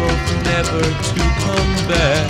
hope never to come back.